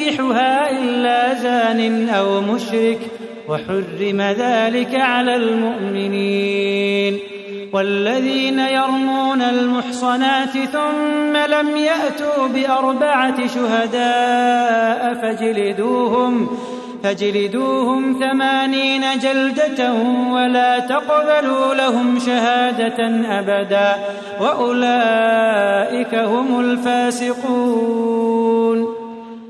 ينكحها إلا زان أو مشرك وحرم ذلك على المؤمنين. والذين يرمون المحصنات ثم لم يأتوا بأربعة شهداء فاجلدوهم فاجلدوهم ثمانين جلدة ولا تقبلوا لهم شهادة أبدا وأولئك هم الفاسقون.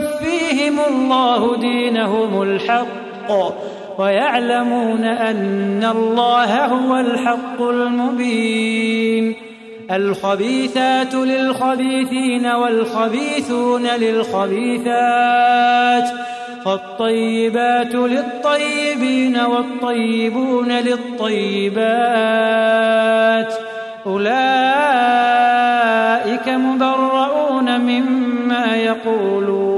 يوفيهم الله دينهم الحق ويعلمون أن الله هو الحق المبين. الخبيثات للخبيثين والخبيثون للخبيثات فالطيبات للطيبين والطيبون للطيبات. أولئك مبرؤون مما يقولون.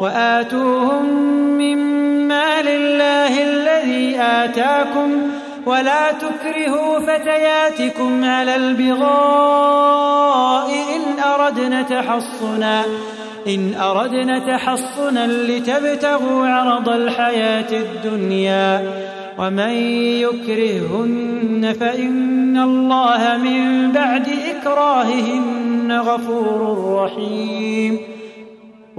وآتوهم مما لله الذي آتاكم ولا تكرهوا فتياتكم على البغاء إن أردنا تحصنا إن أردنا تحصنا لتبتغوا عرض الحياة الدنيا. ومن يكرههن فإن الله من بعد إكراههن غفور رحيم.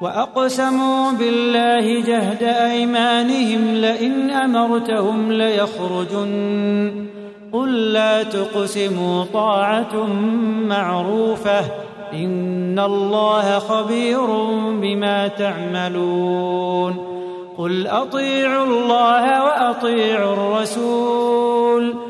وأقسموا بالله جهد أيمانهم لئن أمرتهم ليخرجن. قل لا تقسموا طاعة معروفة. إن الله خبير بما تعملون. قل أطيعوا الله وأطيعوا الرسول.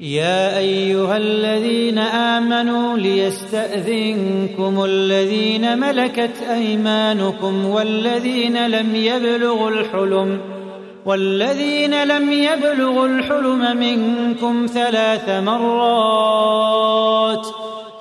يا أيها الذين آمنوا ليستأذنكم الذين ملكت أيمانكم والذين لم يبلغوا الحلم والذين لم يبلغوا الحلم منكم ثلاث مرات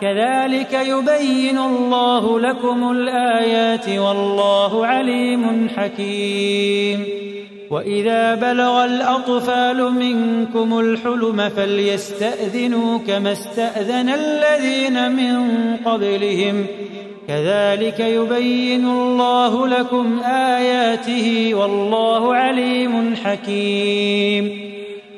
كذلك يبين الله لكم الآيات والله عليم حكيم. وإذا بلغ الأطفال منكم الحلم فليستأذنوا كما استأذن الذين من قبلهم. كذلك يبين الله لكم آياته والله عليم حكيم.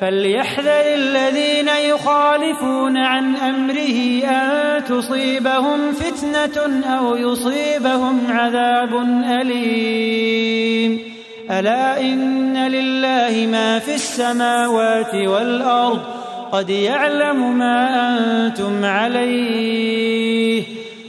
فليحذر الذين يخالفون عن أمره أن تصيبهم فتنة أو يصيبهم عذاب أليم. ألا إن لله ما في السماوات والأرض قد يعلم ما أنتم عليه.